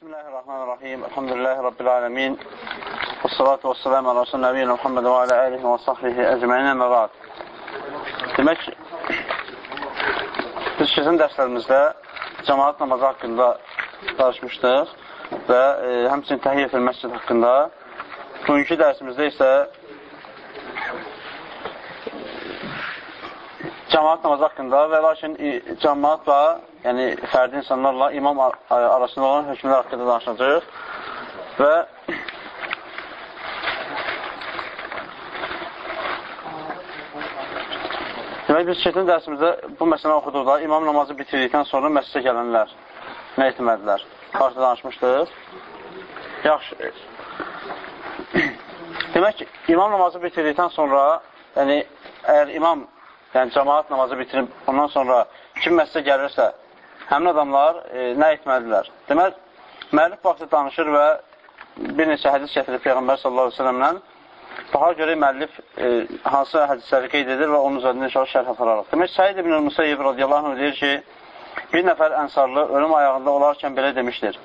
Bismillahirrahmanirrahim. Elhamdülillahi Rabbil alemin. Və salatu və salamu ala Rasul Nəbiyyina Muhammed və alə alihi və sahbihi əcməyinə məvad. Demək, biz keçən dərslərimizdə cəmaat namazı haqqında danışmışdıq və e, həmçinin təhiyyəfil məscid haqqında. Bugünkü dərsimizdə isə cəmaat namazı haqqında və lakin cəmaatla yəni fərdi insanlarla imam arasında olan hökmlər haqqında danışacaq və Demək, biz keçən dərsimizdə bu məsələni oxuduqda imam namazı bitirdikdən sonra məsələ gələnlər nə etmədilər? Qarşı danışmışdıq. Yaxşı. Demək ki, imam namazı bitirdikdən sonra, yəni, əgər imam, yəni cəmaat namazı bitirib, ondan sonra kim məsələ gəlirsə, həmin adamlar e, nə etməlidirlər? Demək, müəllif vaxtı danışır və bir neçə hədis gətirir Peyğəmbər sallallahu aleyhi ve sellemlə. Baxa görə müəllif e, hansı hədisləri qeyd edir və onun üzərində inşallah şərh apararıq. Demək, Səid ibn Musayyib radiyallahu anh deyir ki, bir nəfər ənsarlı ölüm ayağında olarkən belə demişdir.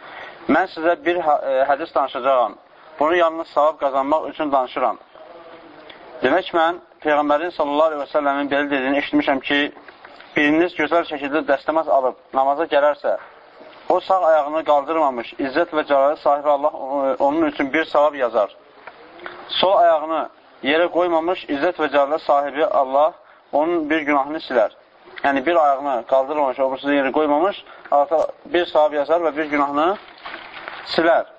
Mən sizə bir e, hədis danışacağam. Bunu yalnız savab qazanmaq üçün danışıram. Demək, mən Peyğəmbərin sallallahu aleyhi və səlləmin belə dediyini eşitmişəm ki, biriniz gözəl şəkildə dəstəməz alıb namaza gələrsə, o sağ ayağını qaldırmamış, izzət və cəlalı sahibi Allah onun üçün bir savab yazar. Sol ayağını yerə qoymamış, izzət və cəlalı sahibi Allah onun bir günahını silər. Yəni, bir ayağını qaldırmamış, obrusunu yerə qoymamış, Allah bir savab yazar və bir günahını silər.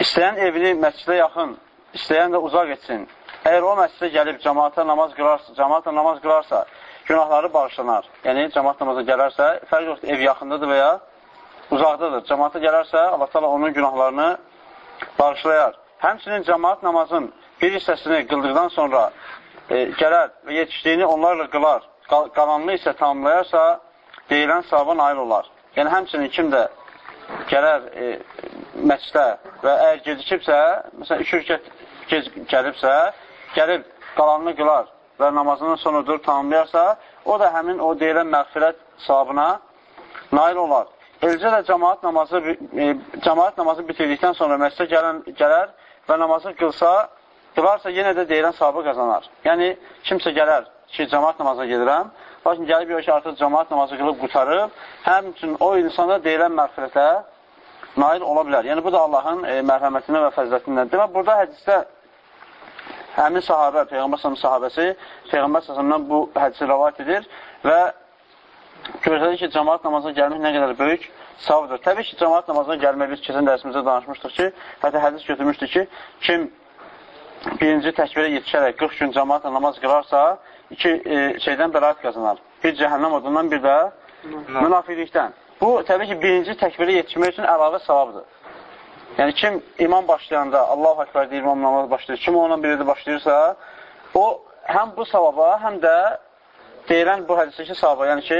İstəyən evini məscidə yaxın, istəyən də uzaq etsin. Əgər o məscidə gəlib cəmaata namaz qılarsa, cəmaata namaz qılarsa, günahları bağışlanar. Yəni, cəmat namaza gələrsə, fərq yoxdur, ev yaxındadır və ya uzaqdadır. Cəmata gələrsə, Allah tala onun günahlarını bağışlayar. Həmçinin cəmat namazın bir hissəsini qıldıqdan sonra e, gələr və yetişdiyini onlarla qılar, qal qalanını isə tamamlayarsa, deyilən savaba nail olar. Yəni, həmçinin kim də gələr e, məscidə və əgər gecikibsə, məsələn, iki ülkət gec gəlibsə, gəlib qalanını qılar və namazının sonudur tamamlayarsa, o da həmin o deyilən məğfirət savabına nail olar. Eləcə də cəmaat namazı, e, cəmaat namazı bitirdikdən sonra məscidə gələn, gələr və namazı qılsa, qılarsa yenə də deyilən savabı qazanar. Yəni, kimsə gələr ki, cəmaat namazına gedirəm, lakin gəlib yox ki, artıq cəmaat namazı qılıb qutarıb, həm üçün o insana deyilən məğfirətə nail ola bilər. Yəni, bu da Allahın e, mərhəmətindən və fəzlətindən. Demək, burada hədisdə həmin sahabə, Peyğəmbər s.ə.v sahabəsi Peyğəmbər s.ə.v bu hədisi rəvat edir və göstərir ki, cəmaat namazına gəlmək nə qədər böyük savdır. Təbii ki, cəmaat namazına gəlmək biz keçən dərsimizdə danışmışdıq ki, hətta hədis götürmüşdük ki, kim birinci təkbirə yetişərək 40 gün cəmaatla namaz qırarsa, iki e, şeydən bəraət qazanar. Bir cəhənnəm odundan, bir də münafiqlikdən. Bu, təbii ki, birinci təkbirə yetişmək üçün əlavə savabdır. Yəni, kim imam başlayanda, Allah-u Akbar deyir, imam namaz başlayır, kim biri də başlayırsa, o həm bu savaba, həm də deyilən bu hədisdəki savaba, yəni ki,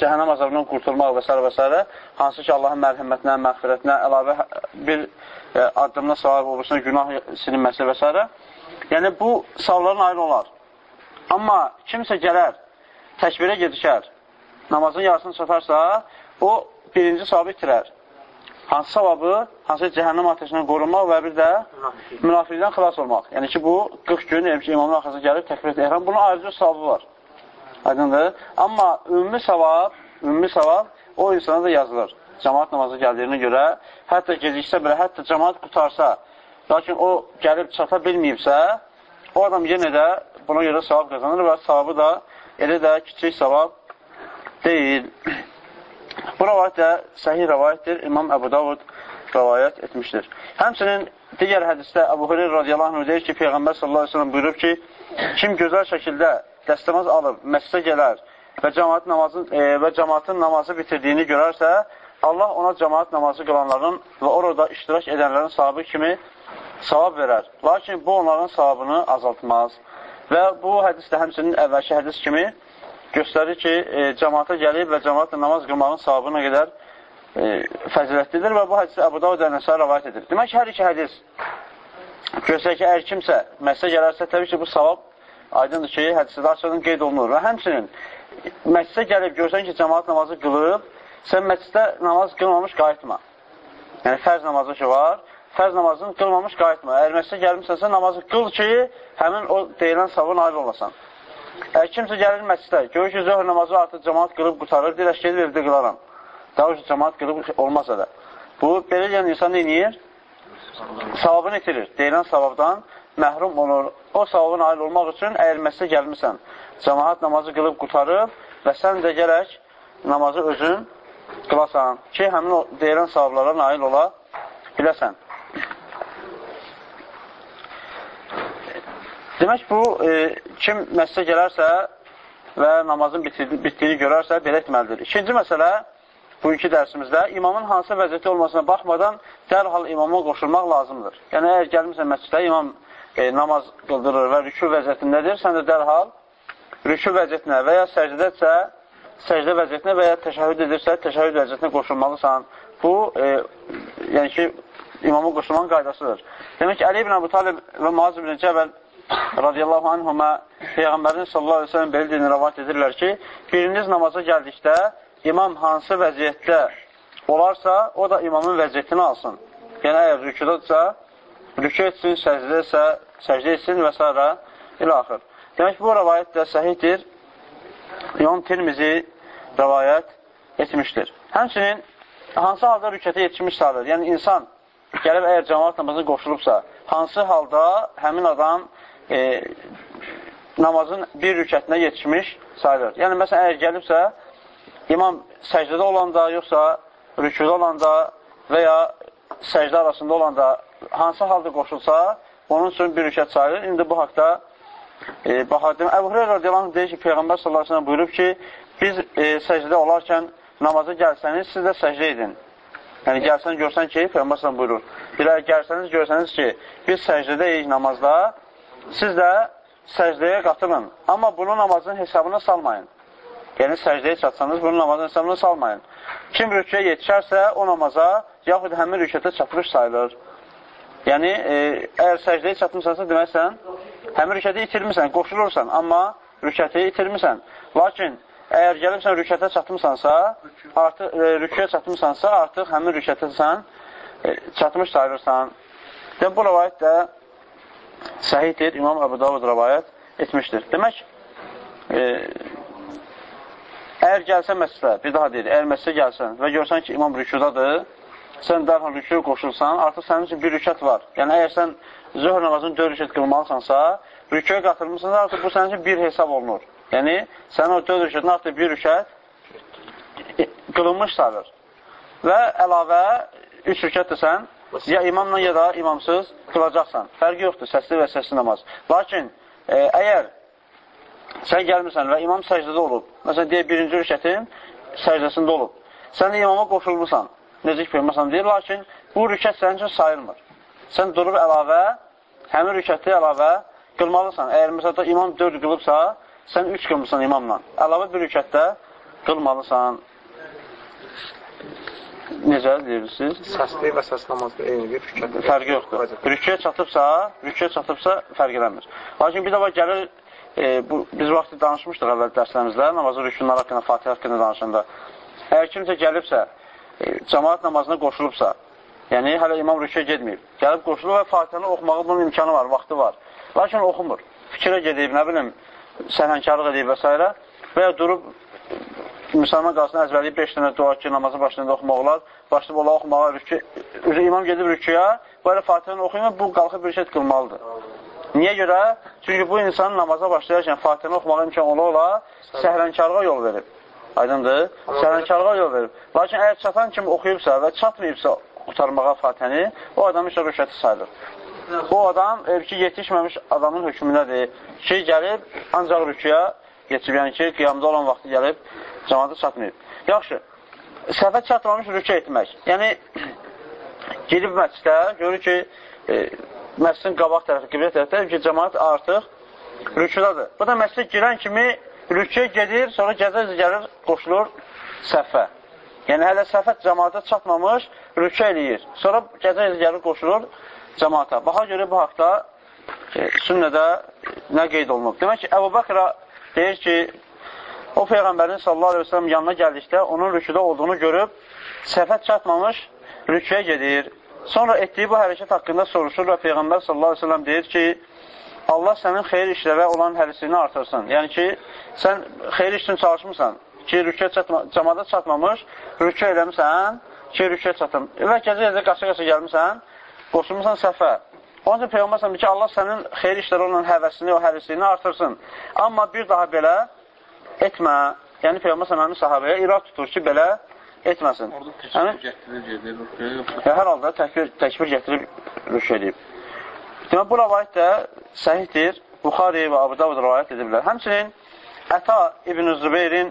cəhənnəm azabından qurtulmaq və s. və s. hansı ki, Allahın mərhəmətinə, məğfirətinə əlavə bir e, addımına savab olursa, günah silinməsi və s. Yəni, bu savların ayrı olar. Amma kimsə gələr, təkbirə gedişər, namazın yarısını çatarsa, o birinci savabı itirər. Hansı savabı? Hansı cəhənnəm ateşindən qorunmaq və bir də münafiqdən xilas olmaq. Yəni ki, bu 40 gün yəni ki, imamın arxasına gəlib təkbir ehram. Bunun ayrıca savabı var. Aydındır. Amma ümumi savab, ümumi savab o insana da yazılır. Cəmaat namazı gəldiyinə görə, hətta geciksə belə, hətta cəmaat qutarsa, lakin o gəlib çata bilməyibsə, o adam yenə də buna görə savab qazanır və savabı da elə də kiçik savab deyil. Bu rəvayət də səhih rəvayətdir. İmam Əbu Davud rəvayət etmişdir. Həmçinin digər hədisdə Əbu Hüreyr radiyallahu anh deyir ki, Peyğəmbər sallallahu aleyhi ve sellem buyurub ki, kim gözəl şəkildə dəstəmaz alıb, məscidə gələr və cəmaat namazın e, və cəmaatın namazı bitirdiyini görərsə, Allah ona cəmaat namazı qılanların və orada iştirak edənlərin sahabı kimi savab verər. Lakin bu onların savabını azaltmaz. Və bu hədis də həmçinin əvvəlki hədis kimi göstərir ki, e, cəmaata gəlib və cəmaatla namaz qılmağın savabı nə qədər e, fəzilətlidir və bu hədisi Əbu Davud Ənəsə rəvayət edir. Demək ki, hər iki hədis göstərir ki, əgər kimsə məsələ gələrsə, təbii ki, bu savab aydındır ki, hədisdə açıqdan qeyd olunur və həmçinin məscidə gəlib görsən ki, cəmaat namazı qılıb, sən məscidə namaz qılmamış qayıtma. Yəni, fərz namazı ki var, fərz namazını qılmamış qayıtma. Əgər məsələ gəlmişsənsə, namazı qıl ki, həmin o deyilən savun ayrı olasan. Əgər kimsə gəlir məscidə, görür ki, zöhr namazı artıq cəmaat qılıb qutarır, deyir, gedib evdə qılaram. Daha ki, cəmaat qılıb olmasa da. Bu, belə gələn insan neyiniyir? Savabını itirir. Deyilən savabdan məhrum olur. O savabın ayrı olmaq üçün əgər məsələ gəlmirsən, cəmaat namazı qılıb qutarıb və sən də gərək namazı özün qılasan ki, həmin o deyilən savablara nail ola biləsən. Demək bu, e, kim məsələ gələrsə və namazın bitdiyini görərsə, belə etməlidir. İkinci məsələ, bu iki dərsimizdə imamın hansı vəziyyəti olmasına baxmadan dərhal imama qoşulmaq lazımdır. Yəni, əgər gəlmirsən məscidə, imam e, namaz qıldırır və rükü vəziyyətindədir, sən də dərhal rükü vəziyyətinə və ya səcdədətsə, səcdə vəziyyətinə və ya təşəhüd edirsə, təşəhüd vəziyyətinə qoşulmalısan. Bu, e, yəni ki, imama qoşulmanın qaydasıdır. Demək ki, Əli ibn Əbu Talib və Muaz ibn Cəbəl radiyallahu anhuma Peyğəmbərin sallallahu aleyhi ve sellem belə deyini rəvat edirlər ki, biriniz namaza gəldikdə imam hansı vəziyyətdə olarsa, o da imamın vəziyyətini alsın. Yəni, əgər rüküdadsa, rükü etsin, səcdə isə, səcdə etsin və s. ilə axır. Demək, bu rəvayət də səhiddir. İmam Tirmizi rəvayət etmişdir. Həmçinin, hansı halda rükətə yetişmiş sayılır? Yəni, insan gəlib əgər cəmaat namazına qoşulubsa, hansı halda həmin adam e, namazın bir rükətinə yetişmiş sayılır? Yəni, məsələn, əgər gəlibsə, imam səcdədə olanda, yoxsa rüküdə olanda və ya səcdə arasında olanda hansı halda qoşulsa, onun üçün bir rükət sayılır. İndi bu haqda e, Bahadim Əbu Hüreyra radiyallahu deyir ki, Peyğəmbər sallallahu əleyhi buyurub ki, biz e, səcdə olarkən namaza gəlsəniz, siz də səcdə edin. Yəni gəlsən görsən ki, Peyğəmbər sallallahu buyurur. Bilə gəlsəniz görsəniz ki, biz səcdədəyik namazda, siz də səcdəyə qatılın. Amma bunu namazın hesabına salmayın. Yəni səcdəyə çatsanız, bunu namazın hesabına salmayın. Kim rüküyə yetişərsə, o namaza, yaxud həmin rükətə çatmış sayılır. Yəni, e, əgər səcdəyə çatmışsansa, deməsən, həmin rükəti itirmirsən, qoşulursan, amma rükəti itirmirsən. Lakin, əgər gəlibsən rükətə çatmışsansa, artıq, e, rüküyə çatmışsansa, artıq həmin rükətə sən e, çatmış sayılırsan. Demək, bu rəvayət də səhiddir, İmam Əbu Davud rəvayət etmişdir. Demək, e, əgər gəlsən məsələ, bir daha deyir, əgər məsələ gəlsən və görsən ki, imam rükudadır, sən dərhal rüküyə qoşulsan, artıq sənin üçün bir rükət var. Yəni, əgər sən zöhr namazını dörd rükət qılmalısansa, rüküyə qatılmışsansa, artıq bu sənin üçün bir hesab olunur. Yəni, sənin o dörd rükətin artıq bir rükət qılınmış sayılır. Və əlavə üç rükət də sən ya imamla ya da imamsız qılacaqsan. Fərqi yoxdur, səsli və səsli namaz. Lakin, e, əgər sən gəlmirsən və imam səcdədə olub, məsələn, deyək, birinci rükətin səcdəsində olub, sən də imama qoşulmuşsan, necə ki, Peyğəmbər deyir, lakin bu rükət sənin üçün sayılmır. Sən durub əlavə, həmin rükəti əlavə qılmalısan. Əgər məsələn imam 4 qılıbsa, sən 3 qılmısan imamla. Əlavə bir rükətdə qılmalısan. Necə deyirsiniz? Səsli və səs namazı eynidir. Fərqi yoxdur. Rüküyə çatıbsa, rüküyə çatıbsa fərq eləmir. Lakin bir də var gəlir, e, bu, biz vaxtı danışmışdıq əvvəl dərslərimizdə, namazın rükünlər haqqında, Fatihə haqqında danışanda. Əgər kimsə gəlibsə, e, cəmaat namazına qoşulubsa, yəni hələ imam rüküyə gedməyib, gəlib qoşulub və Fatihəni oxumağı bunun imkanı var, vaxtı var. Lakin oxumur. Fikrə gedib, nə bilim, səhənkarlıq edib və s. və ya durub müsəlman qalsın əzvəliyib 5 dənə dua ki, namazı başlayanda oxumaq olar, başlayıb ola oxumağa, rükü, imam gedib rüküyə, bu elə Fatihəni oxuyun bu qalxıb bir şey qılmalıdır. Niyə görə? Çünki bu insan namaza başlayarkən Fatihəni oxumağa imkan ola ola səhrənkarlığa yol verib. Aydındır? Sərənkarlığa yol verir. Lakin əgər çatan kimi oxuyubsa və çatmayıbsa qutarmağa fatəni, o adamın işə rüşəti sayılır. Bu adam ki, yetişməmiş adamın hökmündədir ki, gəlib ancaq rüküyə geçib, yəni ki, qiyamda olan vaxtı gəlib cəmatı çatmayıb. Yaxşı, səhvə çatmamış rükə etmək. Yəni, gedib məscidə, görür ki, e, məscidin qabaq tərəfi, qibrə tərəfdə ki, cəmat artıq rüküdadır. Bu da məscid girən kimi rüküyə gedir, sonra gəzər gəlir, qoşulur səhvə. Yəni, hələ səhvət cəmaata çatmamış, rükə eləyir. Sonra gəzər gəlir, qoşulur cəmaata. Baxa görə bu haqda e, sünnədə nə qeyd olunub? Demək ki, Əbu Bakra deyir ki, o Peyğəmbərin sallallahu aleyhi ve sellem yanına gəldikdə onun rüküdə olduğunu görüb, səhvət çatmamış rüküyə gedir. Sonra etdiyi bu hərəkət haqqında soruşur və Peyğəmbər sallallahu aleyhi ve sellem deyir ki, Allah sənin xeyir işlərə olan hərisini artırsın. Yəni ki, sən xeyir işin çalışmısan ki, rüküyə çatma, camada çatmamış, rüküyə eləmişsən ki, rüküyə çatım. Və gecə-gecə qaça-qaça gəlmişsən, qoşulmuşsan səhvə. Onun üçün Peyğəmbər sallallahu ki, Allah sənin xeyir işlərə olan həvəsini, o hərisini artırsın. Amma bir daha belə etmə. Yəni Peyğəmbər sallallahu sahabəyə irad tutur ki, belə etməsin. Orada təkbir? Və hər halda təkbir, təkbir gətirib rükü edib. Demək, bu rəvayət də səhihdir. Buxari və Abu Davud rəvayət ediblər. Həmçinin Əta İbn-i Zübeyrin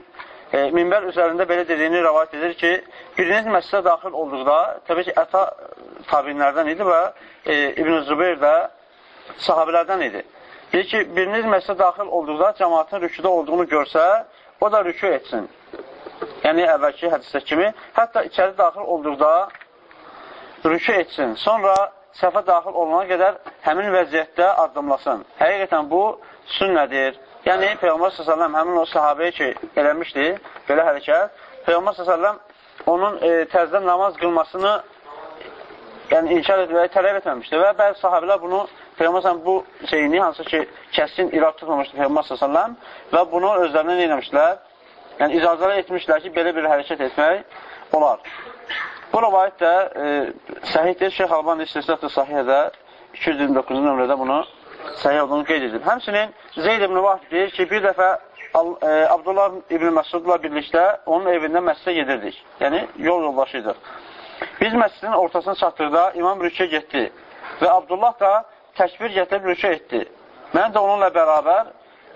e, minbər üzərində belə dediyini rəvayət edir ki, biriniz məsələ daxil olduqda, təbii ki, Əta tabinlərdən idi və e, İbn-i Zübeyr də sahabilərdən idi. Deyir ki, biriniz məsələ daxil olduqda cəmatın rüküdə olduğunu görsə, o da rükü etsin. Yəni, əvvəlki hədisdə kimi, hətta içəri daxil olduqda rükü etsin. Sonra səhvə daxil olana qədər həmin vəziyyətdə addımlasın. Həqiqətən bu sünnədir. Yəni, Peyğəmbər s.ə.v həmin o sahabəyə ki, eləmişdi, belə hərəkət, Peyğəmbər s.ə.v onun e, təzdən namaz qılmasını yəni, inkar etməyə tələb etməmişdi və bəzi sahabələr bunu Peyğəmbər bu şeyini, hansı ki, kəsin irad tutmamışdı Peyğəmbər s.ə.v və bunu özlərinə neyləmişdilər? Yəni, icazələr etmişlər ki, belə bir hərəkət etmək olar. Bu rəvayət də e, səhihdir. Şeyx Alban İstəsətdə sahiyədə 229-cu nömrədə bunu səhih olduğunu qeyd edib. Həmçinin Zeyd ibn Vahb deyir ki, bir dəfə e, Abdullah ibn Məsudla birlikdə onun evində məscidə gedirdik. Yəni, yol yoldaşıydıq. Biz məscidin ortasına çatdıqda imam rükə getdi və Abdullah da təkbir gətirib rükə etdi. Mən də onunla bərabər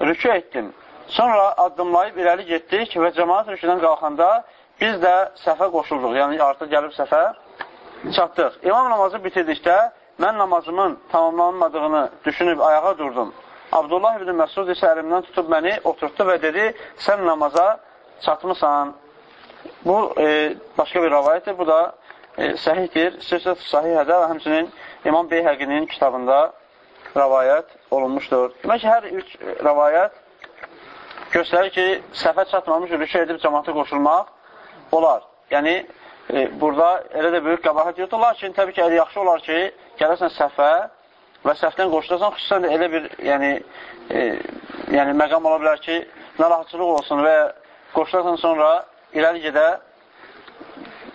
rükə etdim. Sonra addımlayıb irəli getdik və cəmaat rüküdən qalxanda biz də səfə qoşulduq. Yəni, artıq gəlib səfə çatdıq. İmam namazı bitirdikdə mən namazımın tamamlanmadığını düşünüb ayağa durdum. Abdullah ibn Məsud isə əlimdən tutub məni oturtdu və dedi, sən namaza çatmısan. Bu, e, başqa bir rəvayətdir. Bu da e, səhihdir. Sirsə sahihədə və həmçinin İmam Beyhəqinin kitabında rəvayət olunmuşdur. Demək ki, hər üç rəvayət göstərir ki, səhvə çatmamış rükə edib cəmaata qoşulmaq olar. Yəni, e, burada elə də böyük qabahət yoxdur. Lakin, təbii ki, elə yaxşı olar ki, gələsən səhvə və səhvdən qoşulasan, xüsusən də elə bir yəni, e, yəni məqam ola bilər ki, narahatçılıq olsun və qoşulasan sonra irəli gedə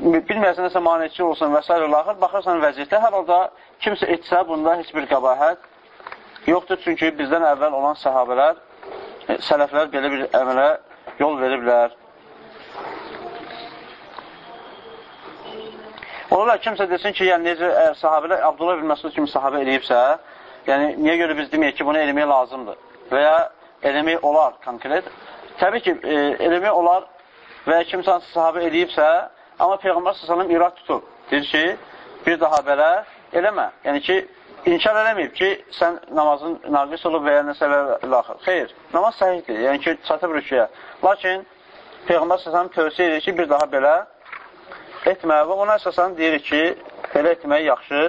bilməyəsən nəsə maneçi olsun və s. Laxır, baxırsan vəziyyətə, hər halda kimsə etsə, bunda heç bir qabahət yoxdur. Çünki bizdən əvvəl olan səhabələr E, sələflər belə bir əmələ yol veriblər. Olarlar kimsə desin ki, yəni necə ə, sahabələr Abdullah ibn Məsud kimi sahabə eləyibsə, yəni niyə görə biz deməyək ki, bunu eləmək lazımdır və ya eləmək olar konkret. Təbii ki, e, eləmək olar və ya kimsə sahabə eləyibsə, amma Peyğəmbər s.ə.v irad tutub. Deyir ki, bir daha belə eləmə. Yəni ki, inkar eləməyib ki, sən namazın naqis olub və ya nəsələ laxır. Xeyr, namaz səhiddir, yəni ki, çatıb rüküyə. Lakin Peyğəmbər səsəm tövsiyə edir ki, bir daha belə etmə və ona əsasən deyir ki, belə etmək yaxşı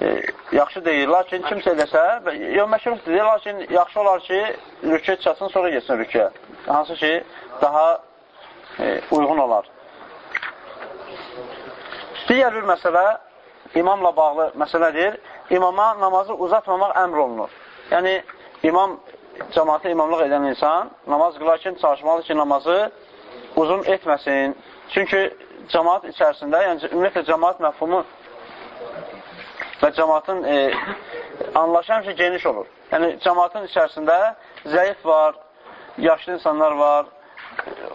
e, yaxşı deyil. Lakin kimsə eləsə, yox məşruhdur deyil, lakin yaxşı olar ki, rüküyə çatsın, sonra geçsin rüküyə. Hansı ki, daha e, uyğun olar. Digər bir məsələ imamla bağlı məsələdir imama namazı uzatmamaq əmr olunur. Yəni, imam, cəmatı imamlıq edən insan namaz qılarkən çalışmalıdır ki, namazı uzun etməsin. Çünki cəmat içərisində, yəni ümumiyyətlə cəmat məfhumu və cəmatın e, anlaşı həmişə geniş olur. Yəni, cəmatın içərisində zəif var, yaşlı insanlar var,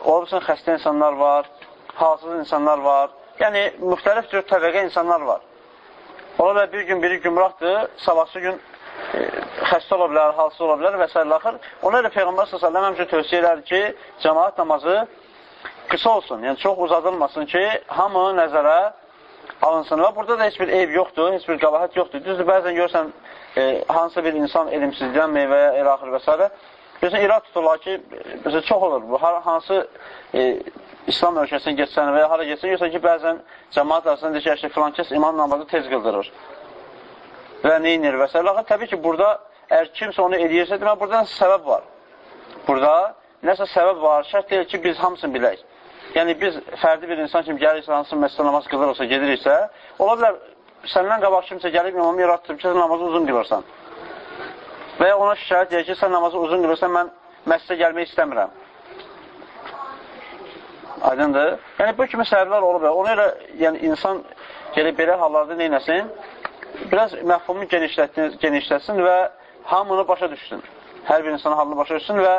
olursun xəstə insanlar var, halsız insanlar var. Yəni, müxtəlif cür təbəqə insanlar var. Ola bilər bir gün biri gümrahdır, sabahsı gün e, xəstə ola bilər, halsız ola bilər və s. axır. Ona görə Peyğəmbər s.ə.v həmçə tövsiyə edər ki, cəmaat namazı qısa olsun, yəni çox uzadılmasın ki, hamı nəzərə alınsın. Və burada da heç bir eyb yoxdur, heç bir qabahət yoxdur. Düzdür, bəzən görsən, e, hansısa bir insan elimsizlənməyir və ya el axır və s. Görsən, irad tuturlar ki, çox olur bu, hansı e, İslam ölkəsinə getsən və ya hara getsən, yoxsa ki, bəzən cəmaat arasında deyir ki, filan kəs imam namazı tez qıldırır və neynir və s. Təbii ki, burada əgər kimsə onu eləyirsə, demək, burada nəsə səbəb var. Burada nəsə səbəb var, şərt deyil ki, biz hamısını bilək. yəni biz fərdi bir insan kimi gəlirsə, hansı məsələ namaz qılırsa, gediriksə, ola bilər səndən qabaq kimsə gəlib imamı yaratdırıb ki, namazı uzun qılırsan. Və ya ona şikayət edir ki, sən namazı uzun qılırsan, mən məsələ gəlmək istəmirəm. Aydındır? Yəni, bu kimi səbəblər olub. Ona görə yəni, insan gəlib belə hallarda neynəsin? Biraz məhfumu genişlətsin və hamını başa düşsün. Hər bir insanın halını başa düşsün və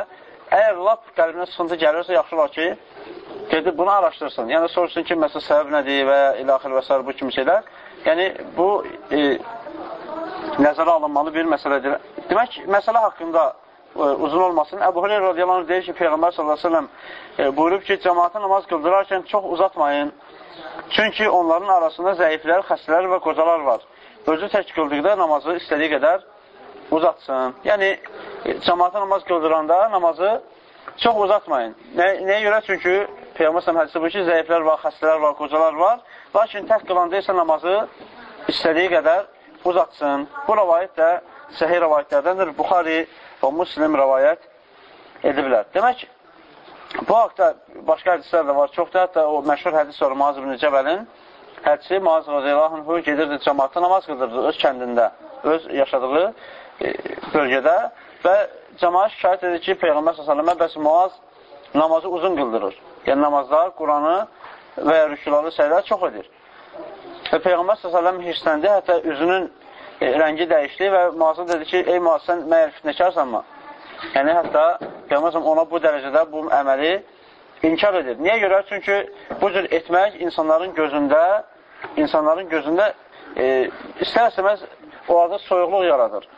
əgər lap qəlbinə sıxıntı gəlirsə, yaxşı var ki, gedib bunu araşdırsın. Yəni, soruşsun ki, məsələ səbəb nədir və ilaxil və s. bu kimi şeylər. Yəni, bu e, nəzərə alınmalı bir məsələdir. Demək, məsələ haqqında uzun olmasın. Əbu Hureyra radiyallahu anh deyir ki, Peyğəmbər sallallahu aleyhi ve sellem e, buyurub ki, cəmaata namaz qıldırarkən çox uzatmayın. Çünki onların arasında zəiflər, xəstələr və qocalar var. Özü tək qıldıqda namazı istədiyi qədər uzatsın. Yəni, e, cəmaata namaz qıldıranda namazı çox uzatmayın. Nə, nəyə görə? Çünki Peyğəmbər sallallahu hədisi bu ki, zəiflər var, xəstələr var, qocalar var. Lakin tək qılanda isə namazı istədiyi qədər uzatsın. Bu rəvayət də səhih rəvayətlərdəndir. Buxari və Muslim rəvayət ediblər. Demək, bu haqda başqa hədislər də var. Çoxdur, hətta o məşhur hədis var Muaz ibn Cəbəlin hədisi Muaz radiyallahu gedirdi cəmaatda namaz qıldırdı öz kəndində, öz yaşadığı e, bölgədə və cəmaat şikayət edir ki, Peyğəmbər s.ə.və bəs Muaz namazı uzun qıldırır. Yəni namazlar, Quranı və rükuları səylər çox edir. Və Peyğəmbər s.ə.v hirsləndi, hətta üzünün e, rəngi dəyişdi və Muazın dedi ki, ey Muaz, sən məyər fitnəkarsanmı? Yəni, hətta Peyğəmbər ona bu dərəcədə bu əməli inkar edir. Niyə görə? Çünki bu cür etmək insanların gözündə insanların gözündə e, istər-istəməz orada soyuqluq yaradır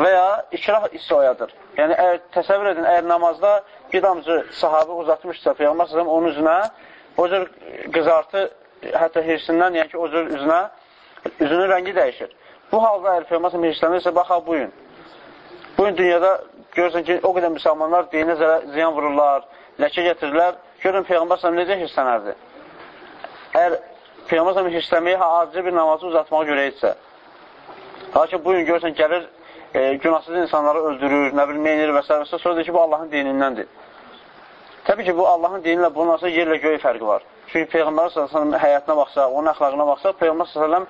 və ya ikrah hissi oyadır. Yəni, əgər, təsəvvür edin, əgər namazda bir damcı sahabı uzatmışsa Peyğəmbər onun üzünə o cür qızartı, hətta hirsindən, yəni ki, o cür üzünə, üzünün rəngi dəyişir. Bu halda əgər Peyğəmbər hirslənirsə, bax, bu gün. Bu gün dünyada görürsən ki, o qədər müsəlmanlar dinə ziyan vururlar, ləkə getirirlər. Görün, Peyğəmbər necə hirslənərdi? Əgər Peyğəmbər hirslənməyi acı bir namazı uzatmağa görə etsə, lakin bu gün görürsən, gəlir, e, günahsız insanları öldürür, nə bilim, meynir və s. Sonra deyir ki, bu Allahın dinindəndir. Təbii ki, bu Allahın dini ilə bunun arasında yerlə göy fərqi var. Çünki Peyğəmbər s.ə.v həyatına baxsa, onun əxlaqına baxsa, Peyğəmbər s.ə.v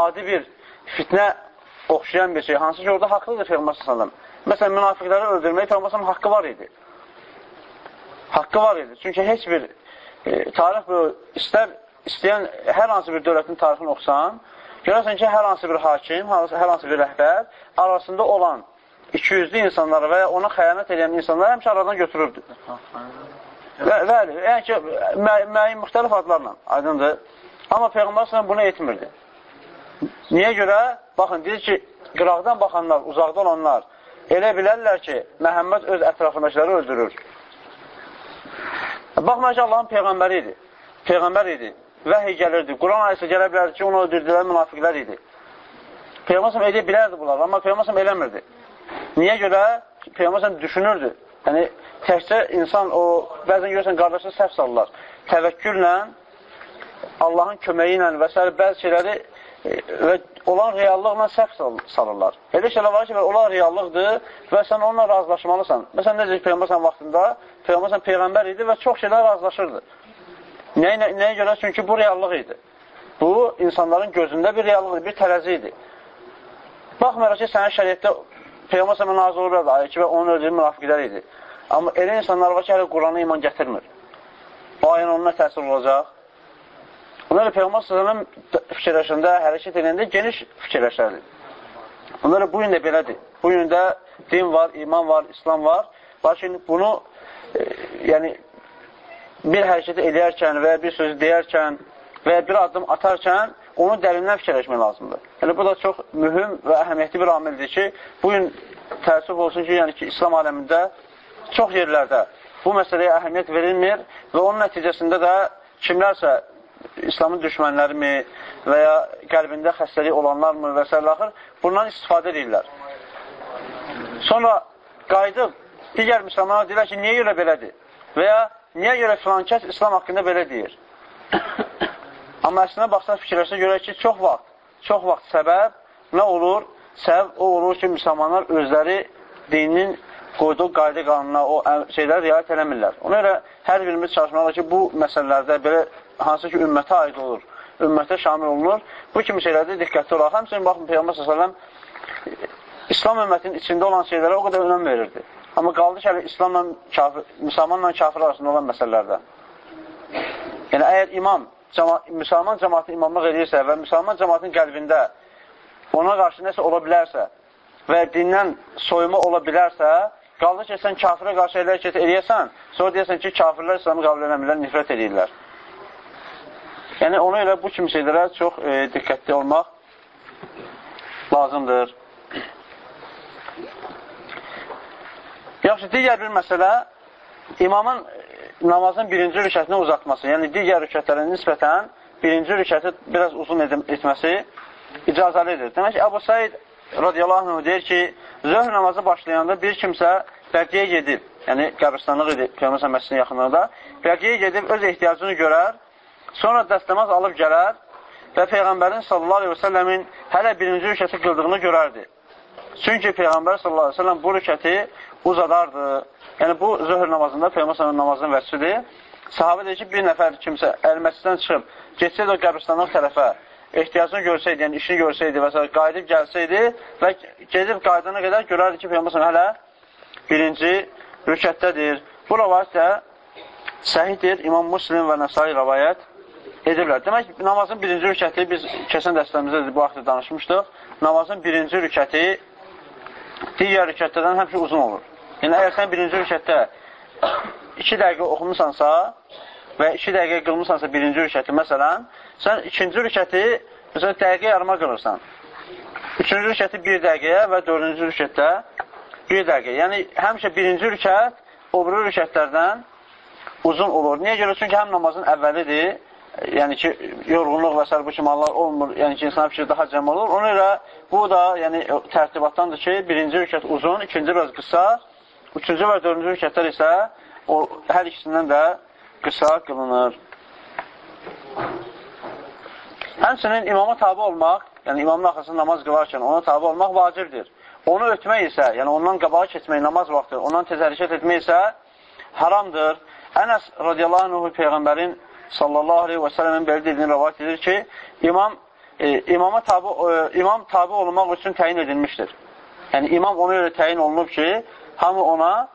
adi bir fitnə oxşayan bir şey. Hansı ki, orada haqlıdır Peyğəmbər s.ə.v. Məsələn, münafiqləri öldürmək Peyğəmbər s.ə.v haqqı var idi. Haqqı var idi. Çünki heç bir e, tarix bu, istər, istəyən hər hansı bir dövlətin tarixini oxusan, görərsən ki, hər hansı bir hakim, hər hansı bir rəhbər arasında olan 200-lü insanları və ya ona xəyanət edən insanları həmişə aradan götürürdü. Və, bəli, yəni ki, müəyyən müxtəlif adlarla, aydındır. Amma Peyğəmbər sənə bunu etmirdi. Niyə görə? Baxın, deyir ki, qıraqdan baxanlar, uzaqda olanlar elə bilərlər ki, Məhəmməd öz ətrafındakiləri öldürür. Baxmayın ki, Allahın Peyğəmbəri idi. Peyğəmbər idi. Vəhiy gəlirdi. Quran ayəsi gələ bilərdi ki, onu öldürdülər, münafiqlər idi. Peyğəmbər edə bilərdi bunlar, amma Peyğəmbər eləmirdi. Niyə görə? Peyğəmbər düşünürdü. Yəni, təkcə insan o, bəzən görürsən, qardaşını səhv salırlar. Təvəkküllə, Allahın köməyi ilə və s. bəzi şeyləri və olan reallıqla səhv salırlar. Elə şeylər var ki, olan reallıqdır və sən onunla razılaşmalısan. Məsələn, necə Peyğəmbər vaxtında Peyğəmbər Peyğəmbər idi və çox şeylər razılaşırdı. Nəyə, nə, nəyə görə? Çünki bu reallıq idi. Bu, insanların gözündə bir reallıq idi, bir tərəzi idi. Baxmayaraq ki, sənin şəriətdə Peyğəmbər səhəmə nazir olurdu ayəki və onun öldüyü münafiqlər idi. Amma elə insanlar var ki, hələ Qurana iman gətirmir. O ayın onunla təsir olacaq. Onlara Peyğəmbər səhəmə fikirləşəndə, hərəkət edəndə geniş fikirləşərdi. Onlara bu gün də belədir. Bu gün də din var, iman var, İslam var. Lakin bunu e, yəni bir hərəkət edərkən və ya bir sözü deyərkən və ya bir addım atarkən onu dərindən fikirləşmək lazımdır. Yəni, bu da çox mühüm və əhəmiyyətli bir amildir ki, bugün təəssüf olsun ki, yəni ki, İslam aləmində çox yerlərdə bu məsələyə əhəmiyyət verilmir və onun nəticəsində də kimlərsə İslamın düşmənlərimi və ya qəlbində xəstəlik olanlarmı və s. axır bundan istifadə edirlər. Sonra qayıdıb digər müsəlmanlar deyirlər ki, niyə görə belədir? Və ya niyə görə filan kəs İslam haqqında belə deyir? Amma əslinə baxsan fikirləşsə görə ki, çox vaxt, çox vaxt səbəb nə olur? Səbəb o olur ki, müsəlmanlar özləri dinin qoyduğu qayda qanuna, o şeylər riayət eləmirlər. Ona görə hər birimiz çalışmalıdır ki, bu məsələlərdə belə hansı ki, ümmətə aid olur, ümmətə şamil olunur, bu kimi şeylərdə diqqətli olaq. Həmçinin, baxın, Peyğəmbər s.ə.v İslam ümmətinin içində olan şeylərə o qədər önəm verirdi. Amma qaldı ki, İslamla kafir, müsəlmanla kafir arasında olan məsələlərdə. Yəni, əgər imam, cəma, müsəlman cəmatı imamlıq edirsə və müsəlman cəmatın qəlbində ona qarşı nəsə ola bilərsə və dindən soyuma ola bilərsə, qaldı ki, sən kafirə qarşı elə hərəkət eləyəsən, sonra deyəsən ki, kafirlər İslamı qabul eləmirlər, nifrət edirlər. Yəni, ona elə bu kimi şeylərə çox e, diqqətli olmaq lazımdır. Yaxşı, digər bir məsələ, imamın namazın birinci rükətini uzatması, yəni digər rükətlərin nisbətən birinci rükəti biraz uzun etməsi icazəlidir. Demək ki, Əbu Said radiyallahu anh deyir ki, zöhr namazı başlayanda bir kimsə bərqiyə gedib, yəni qəbristanlıq idi Peyğəmbər məscidinin yaxınlığında, bərqiyə gedib öz ehtiyacını görər, sonra dəstəmaz alıb gələr və Peyğəmbərin sallallahu aleyhi və səlləmin hələ birinci rükəti qıldığını görərdi. Çünki Peyğəmbər sallallahu aleyhi və səlləm bu rükəti uzadardı. Yəni, bu zöhr namazında Peyğəmbər namazının vəsidir. Sahabə deyir ki, bir nəfər kimsə əl məsciddən çıxıb, geçsəydi o qəbristanlıq tərəfə, ehtiyacını görsəydi, yəni işini görsəydi və s. qayıdıb gəlsəydi və gedib qaydana qədər görərdi ki, Peyğəmbər hələ birinci rükətdədir. Bu rəvayət də səhiddir. İmam Muslim və Nəsai rəvayət ediblər. Demək, namazın birinci rükəti, biz kəsən dəstəmizdə bu vaxtda danışmışdıq, namazın birinci rükəti digər rükətlərdən həmişə uzun olur. Yəni, əgər sən birinci rükətdə iki dəqiqə oxumusansa və iki dəqiqə qılmısansa birinci rükəti, məsələn, sən ikinci rükəti məsələn, dəqiqə yarıma qılırsan. Üçüncü rükəti bir dəqiqəyə və dördüncü rükətdə bir dəqiqə. Yəni, həmişə birinci rükət o biri rükətlərdən uzun olur. Niyə görə? Çünki həm namazın əvvəlidir, yəni ki, yorğunluq və s. bu kimi hallar olmur, yəni ki, insan fikri daha cəm olur. Ona görə bu da yəni, tərtibatdandır ki, birinci rükət uzun, ikinci biraz qısa, üçüncü və dördüncü rükətlər isə o, hər ikisindən də qısa qılınır. Həmçinin imama tabi olmaq, yəni imamın arxasında namaz qılarkən ona tabi olmaq vacibdir. Onu ötmək isə, yəni ondan qabağa keçmək namaz vaxtı, ondan tez hərəkət etmək isə haramdır. Ənəs radiyallahu anh Peyğəmbərin sallallahu aleyhi və sələmin belə dediyini rəvat edir ki, imam e, imama tabi, e, imam tabi olmaq üçün təyin edilmişdir. Yəni, imam ona görə təyin olunub ki, hamı ona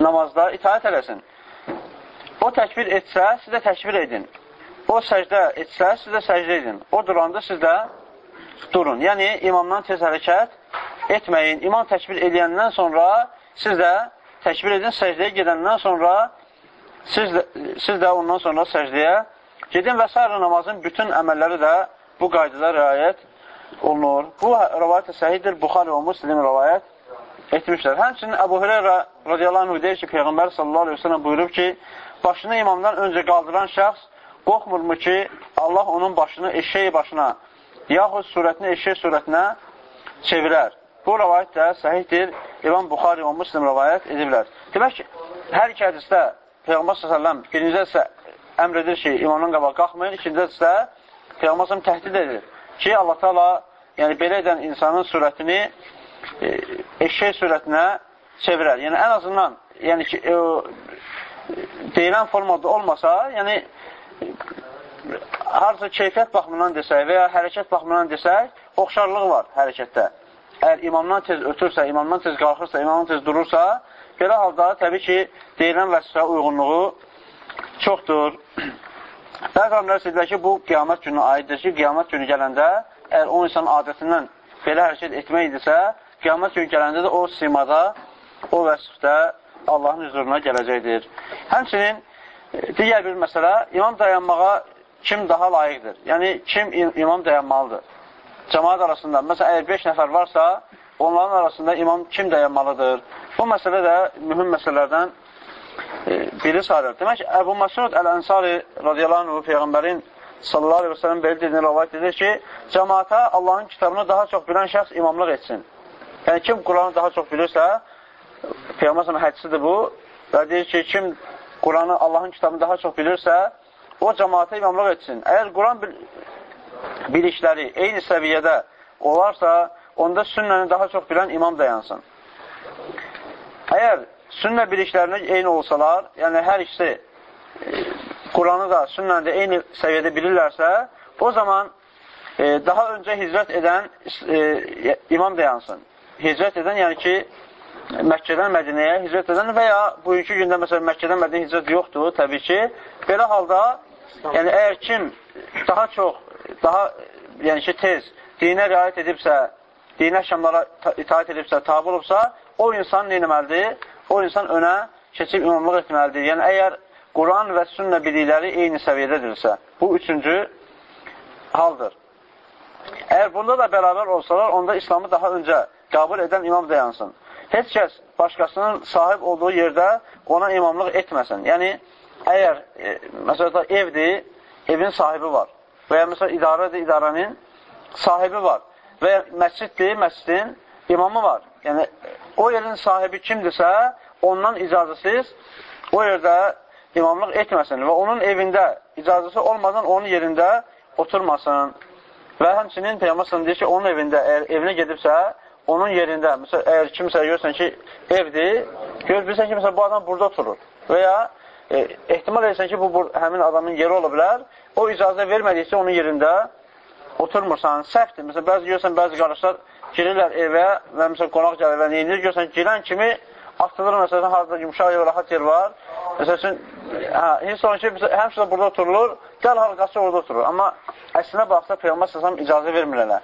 namazda itaət eləsin. O təkbir etsə, siz də təkbir edin. O səcdə etsə, siz də səcdə edin. O duranda siz də durun. Yəni, imamdan tez hərəkət etməyin. İmam təkbir edəndən sonra siz də təkbir edin, səcdəyə gedəndən sonra siz də, siz də ondan sonra səcdəyə gedin və s. namazın bütün əməlləri də bu qaydada riayət olunur. Bu rəvayət səhidir, Buxari və Muslim rəvayət etmişlər. Həmçinin Əbu Hüreyrə radiyallahu anh deyir ki, Peyğəmbər sallallahu aleyhi ve sellem buyurub ki, başını imamdan öncə qaldıran şəxs qorxmurmu ki, Allah onun başını eşeği başına, yaxud surətini eşeği surətinə çevirər. Bu rəvayət də səhihdir. İmam Buxari və Muslim rəvayət ediblər. Demək ki, hər iki hədisdə Peyğəmbər s.ə.v birinci isə əmr edir ki, imamdan qabaq qalxmayın, ikinci isə Peyğəmbər təhdid edir ki, Allah Taala yəni belə edən insanın surətini e, eşək surətinə çevirər. Yəni ən azından yəni ki, e, deyilən formada olmasa, yəni harca keyfiyyət baxımından desək və ya hərəkət baxımından desək, oxşarlıq var hərəkətdə. Əgər imamdan tez ötürsə, imamdan tez qalxırsa, imamdan tez durursa, belə halda təbii ki, deyilən vəsfə uyğunluğu çoxdur. Alimlər deyirlər ki, bu qiyamət günü aiddir ki, qiyamət günü gələndə, əgər o insanın adətindən belə hərəkət etmək idisə, qiyamət günü gələndə də o simada, o vəsfdə Allahın hüzuruna gələcəkdir. Həmçinin e, digər bir məsələ, imam dayanmağa kim daha layiqdir? Yəni, kim imam dayanmalıdır? Cəmaat arasında, məsələn, əgər 5 nəfər varsa, onların arasında imam kim dayanmalıdır? Bu məsələ də mühüm məsələlərdən biri sayılır. Demək ki, Əbu Məsud Əl-Ənsari radiyallahu anh Peyğəmbərin sallallahu aleyhi və sələm belə dediyini rəvayət edir ki, cəmaata Allahın kitabını daha çox bilən şəxs imamlıq etsin. Yəni, kim Quranı daha çox bilirsə, Peyğəmbər hədisidir bu və deyir ki, kim Quranı Allahın kitabını daha çox bilirsə, o cəmaata imamlıq etsin. Əgər Quran bil bilikləri eyni səviyyədə olarsa, onda sünnəni daha çox bilən imam dayansın. əgər sünnə biliklərinə eyni olsalar, yəni hər ikisi e, Quranı da, sünnəni də eyni səviyyədə bilirlərsə, o zaman e, daha öncə hicrət edən e, imam dayansın. Hicrət edən, yəni ki, Məkkədən Mədinəyə hicrət edən və ya bugünkü gündə məsələn Məkkədən Mədinəyə hicrət yoxdur, təbii ki. Belə halda, yəni əgər kim daha çox, daha yəni ki, tez dinə riayət edibsə, dinə şəmlara itaət edibsə, tabi olubsa, o insan nə etməlidir? O insan önə keçib imamlıq etməlidir. Yəni, əgər Quran və sünnə bilikləri eyni səviyyədədirsə, bu üçüncü haldır. Əgər bunda da bərabər olsalar, onda İslamı daha öncə qəbul edən imam dayansın. Heç kəs başqasının sahib olduğu yerdə ona imamlıq etməsin. Yəni, əgər, e, məsələn, evdir, evin sahibi var və ya məsələn, idarədir, idarənin sahibi var və ya məsciddir, məscidin imamı var. Yəni, o yerin sahibi kimdirsə, ondan icazəsiz o yerdə imamlıq etməsin və onun evində icazəsi olmadan onun yerində oturmasın. Və həmçinin Peyğəmbər deyir ki, onun evində, əgər evinə gedibsə, onun yerində, məsələn, əgər kimsə görürsən ki, evdir, gör, bilirsən ki, məsələn, bu adam burada oturur və ya e, ehtimal edirsən ki, bu, bu həmin adamın yeri ola bilər, o icazə vermədiksə onun yerində oturmursan, səhvdir. Məsələn, bəzi görürsən, bəzi qardaşlar girirlər evə və məsələn, qonaq gəlir və neyinir, görürsən, girən kimi atılır, məsələn, harada yumuşaq yer, rahat yer var. Məsələn üçün, hə, hiss olun ki, həmişə də burada oturulur, gəl halqası orada oturur. Amma əslinə baxsa, Peyğəmbər səsəm icazə vermir elə.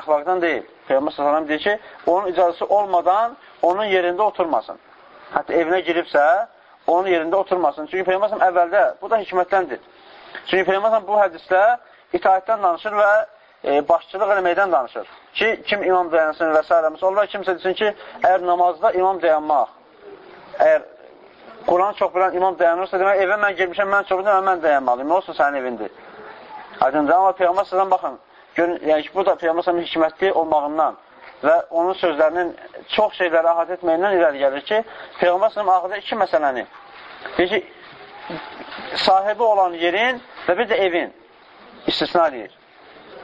Əxlaqdan deyil. Peyğəmbər s.ə.v deyir ki, onun icazəsi olmadan onun yerində oturmasın. Hətta evinə giribsə, onun yerində oturmasın. Çünki Peyğəmbər əvvəldə, bu da hikmətdəndir. Çünki Peyğəmbər bu hədisdə itaətdən danışır və e, başçılıq eləməkdən danışır. Ki, kim imam dayansın və s. Onlar kimsə desin ki, əgər namazda imam dayanmaq, əgər Quran çox bilən imam dayanırsa, demək, evə mən girmişəm, mən çox bilən, mən dayanmalıyım. Nə olsun sənin evindir? Aydındır. Amma Peyğəmbər s.ə.v baxın, Görün, yəni ki, bu da Peyğəmbər hikmətli olmağından və onun sözlərinin çox şeyləri əhatə etməyindən irəli gəlir ki, Peyğəmbər axırda iki məsələni deyir ki, sahibi olan yerin və bir də evin istisna edir.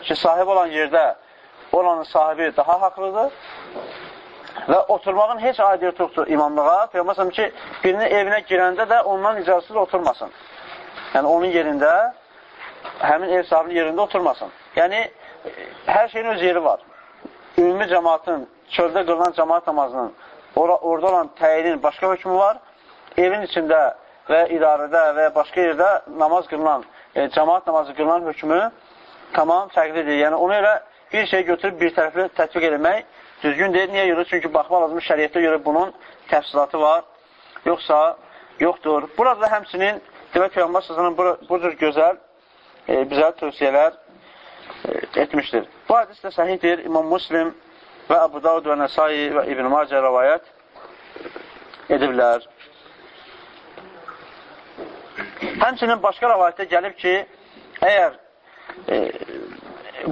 Ki, sahibi olan yerdə olanın sahibi daha haqlıdır və oturmağın heç aidiyyəti yoxdur imamlığa. Peyğəmbər ki, birinin evinə girəndə də ondan icazsız oturmasın. Yəni, onun yerində, həmin ev sahibinin yerində oturmasın. Yəni, hər şeyin öz yeri var. Ümumi cəmatın, çöldə qılınan cəmat namazının, or orada olan təyinin başqa hökmü var. Evin içində və idarədə və başqa yerdə namaz qılınan, e, cəmat namazı qılınan hökmü tamam fərqlidir. Yəni, ona görə bir şey götürüb bir tərəfli tətbiq eləmək düzgün deyil. Niyə görə? Çünki baxmaq lazım, şəriyyətdə görə bunun təfsilatı var. Yoxsa yoxdur. Burada həmsinin demək Peyğəmbər səsənin bu, bu cür gözəl e, bizə tövsiyələr etmişdir. Bu hədis də səhiddir. İmam Muslim və Abu Davud və Nəsai və İbn Macə rəvayət ediblər. Həmçinin başqa rəvayətdə gəlib ki, əgər e,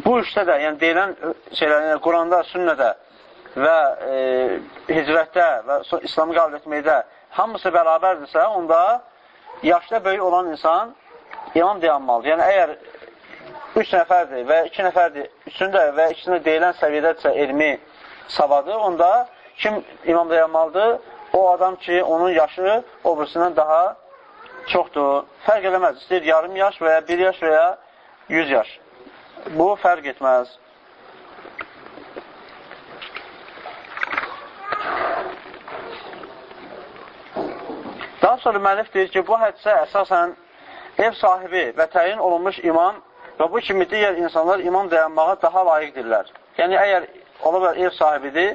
bu işdə də, yəni deyilən şeylər, yəni Quranda, sünnədə və e, hicrətdə və İslamı qəbul etməkdə hamısı bərabərdirsə, onda yaşda böyük olan insan imam dayanmalıdır. Yəni, əgər üç nəfərdir və iki nəfərdir, üçündə və ikisində deyilən səviyyədədirsə elmi savadı, onda kim imam dayanmalıdır? O adam ki, onun yaşı o birisindən daha çoxdur. Fərq eləməz. İstəyir yarım yaş və ya bir yaş və ya yüz yaş. Bu fərq etməz. Daha sonra müəllif deyir ki, bu hədisə əsasən ev sahibi və təyin olunmuş imam Və bu kimi digər insanlar imam dayanmağa daha layiqdirlər. Yəni, əgər ola bilər ev sahibidir,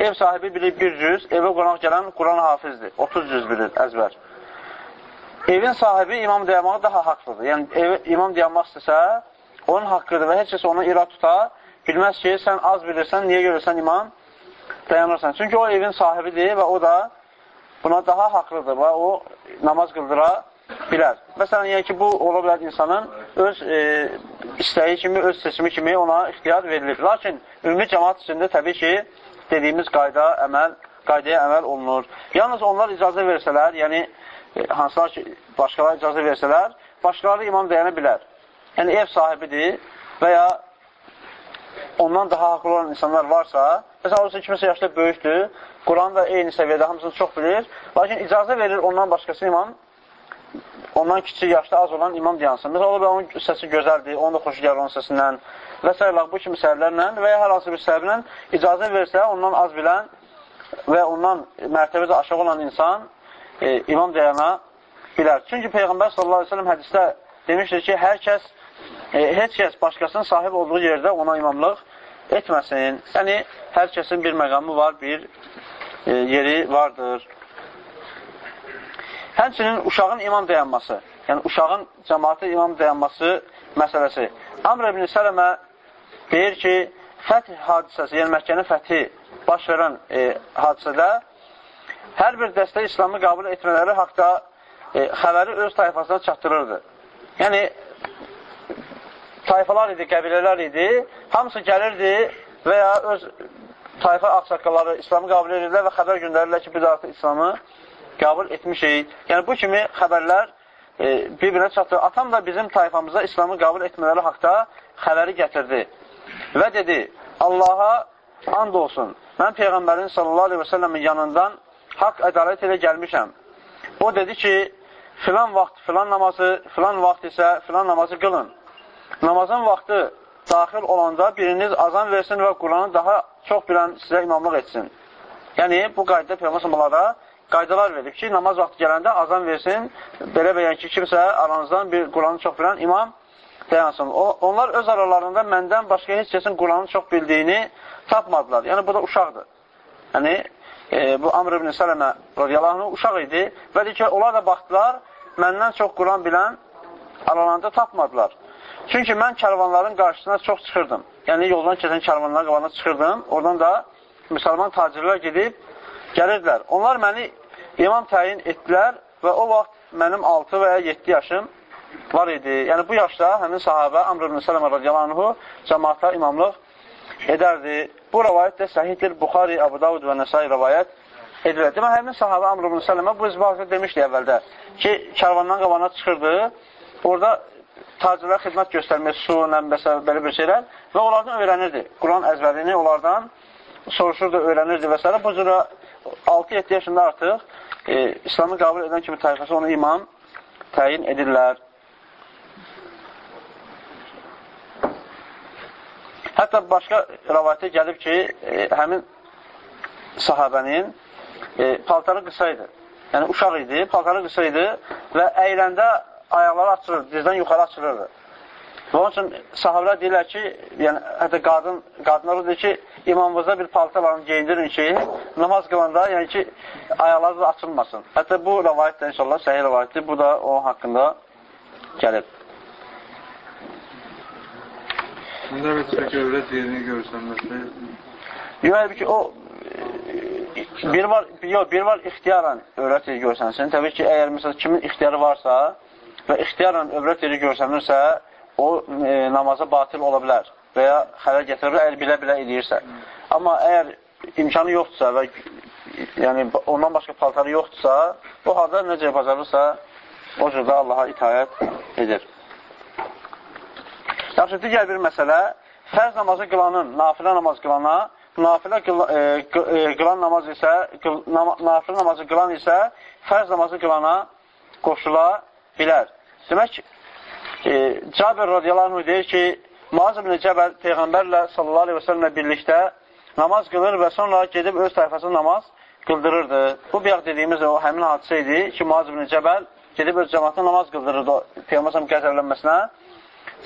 ev sahibi bilir bir cüz, evə qonaq gələn Quran hafizdir, 30 cüz bilir əzbər. Evin sahibi imam dayanmağa daha haqlıdır. Yəni, ev, imam dayanmaq istəsə, onun haqqıdır və heç kəs onu irad tuta, bilməz ki, sən az bilirsən, niyə görürsən imam dayanırsan. Çünki o evin sahibidir və o da buna daha haqlıdır və o namaz qıldıra bilər. Məsələn, yəni ki, bu ola bilər insanın öz e, istəyi kimi, öz seçimi kimi ona ixtiyar verilir. Lakin ümumi cəmat içində təbii ki, dediyimiz qayda, əməl, qaydaya əməl olunur. Yalnız onlar icazə versələr, yəni e, hansılar ki, başqaları icazə versələr, başqaları imam dayana bilər. Yəni, ev sahibidir və ya ondan daha haqlı olan insanlar varsa, məsələn, olsa kiməsə yaşda böyükdür, Quran da eyni səviyyədə hamısını çox bilir, lakin icazə verir ondan başqası imam, ondan kiçik yaşda az olan imam deyansın. Məsələn, olur, onun səsi gözəldir, onun da xoşu gəlir onun səsindən və s. bu kimi səbəblərlə və ya hər hansı bir səbəblə icazə versə, ondan az bilən və ondan mərtəbədə aşağı olan insan e, imam dayana bilər. Çünki Peyğəmbər sallallahu aleyhi ve sellem hədisdə demişdir ki, hər kəs, e, heç kəs başqasının sahib olduğu yerdə ona imamlıq etməsin. Yəni, hər kəsin bir məqamı var, bir e, yeri vardır. Həmçinin uşağın imam dayanması, yəni uşağın cəmaatı imam dayanması məsələsi. Amr ibn Sələmə deyir ki, fəth hadisəsi, yəni Məkkənin fəthi baş verən e, hadisədə hər bir dəstə İslamı qəbul etmələri haqda e, xəbəri öz tayfasına çatdırırdı. Yəni, tayfalar idi, qəbilələr idi, hamısı gəlirdi və ya öz tayfa ağsaqqaları İslamı qəbul edirlər və xəbər göndərirlər ki, biz artıq İslamı qəbul etmişik. Yəni, bu kimi xəbərlər e, bir-birinə çatdır. Atam da bizim tayfamıza İslamı qəbul etmələri haqda xəbəri gətirdi və dedi, Allaha and olsun, mən Peyğəmbərin sallallahu aleyhi və səlləmin yanından haqq ədalət ilə gəlmişəm. O dedi ki, filan vaxt filan namazı, filan vaxt isə filan namazı qılın. Namazın vaxtı daxil olanda biriniz azan versin və Quranı daha çox bilən sizə imamlıq etsin. Yəni, bu qayda Peyğəmbər qaydalar verib ki, namaz vaxtı gələndə azan versin, belə bəyən ki, kimsə aranızdan bir Quranı çox bilən imam dayansın. O, onlar öz aralarında məndən başqa heç kəsin Quranı çox bildiyini tapmadılar. Yəni, bu da uşaqdır. Yəni, e, bu Amr ibn Sələmə radiyallahu anh, uşaq idi və deyir ki, onlar da baxdılar, məndən çox Quran bilən aralarında tapmadılar. Çünki mən kərvanların qarşısına çox çıxırdım. Yəni, yoldan keçən kərvanların qabağına çıxırdım. Oradan da müsəlman tacirlər gedib gəlirdilər. Onlar məni imam təyin etdilər və o vaxt mənim 6 və ya 7 yaşım var idi. Yəni, bu yaşda həmin sahabə Amr ibn Sələmə radiyallahu cəmaata imamlıq edərdi. Bu rəvayət də səhiddir. Buxari, Abu Davud və Nəsai rəvayət edilir. Demək, həmin sahabə Amr ibn Sələmə bu izbazı demişdi əvvəldə ki, kərvandan qabana çıxırdı. Orada tacirlər xidmət göstərmək, su, nəmbəsə, belə bir şeylər və onlardan öyrənirdi. Quran əzbərini onlardan soruşurdu, öyrənirdi və s. Bu cürə 6-7 yaşında artıq e, İslamı qəbul edən kimi tayfası onu imam təyin edirlər. Hətta başqa rəvayətə gəlib ki, e, həmin sahabənin e, paltarı qısa idi. Yəni, uşaq idi, paltarı qısa idi və əyləndə ayaqları açılırdı, dizdən yuxarı açılırdı. Və onun üçün sahabələr deyirlər ki, yəni, hətta qadın, qadınlar deyir ki, imamımıza bir paltar alın, geyindirin ki, namaz qılanda, yəni ki, ayaqları da açılmasın. Hətta bu rəvayət də inşallah səhih rəvayətdir, bu da o haqqında gəlib. Bunda vəzifə övrət yerini görsənməsi. Yox, ki, o bir var, yox, bir var ixtiyaran övrət yeri görsənsin. Təbii ki, əgər məsələn kimin ixtiyarı varsa və ixtiyaran övrət yeri görsənirsə, o e, namaza batil ola bilər və ya xələl gətirir, əgər bilə-bilə edirsə. Amma əgər imkanı yoxdursa və yəni ondan başqa paltarı yoxdursa, o halda necə bacarırsa, o cürdə Allaha itayət edir. Yaxşı, digər bir məsələ, fərz namazı qılanın, nafilə namaz qılana, nafilə e, e, qılan namaz isə, nafilə namazı qılan isə fərz namazı qılana qoşula bilər. Demək, e, Cabir radiyallahu anh deyir ki, Muaz ibn Cəbəl Peyğəmbərlə sallallahu aleyhi və səlləmlə birlikdə namaz qılır və sonra gedib öz tayfasını namaz qıldırırdı. Bu bir dediyimiz o həmin hadisə idi ki, Muaz ibn Cəbəl gedib öz cəmatına namaz qıldırırdı Peyğəmbər qəzərlənməsinə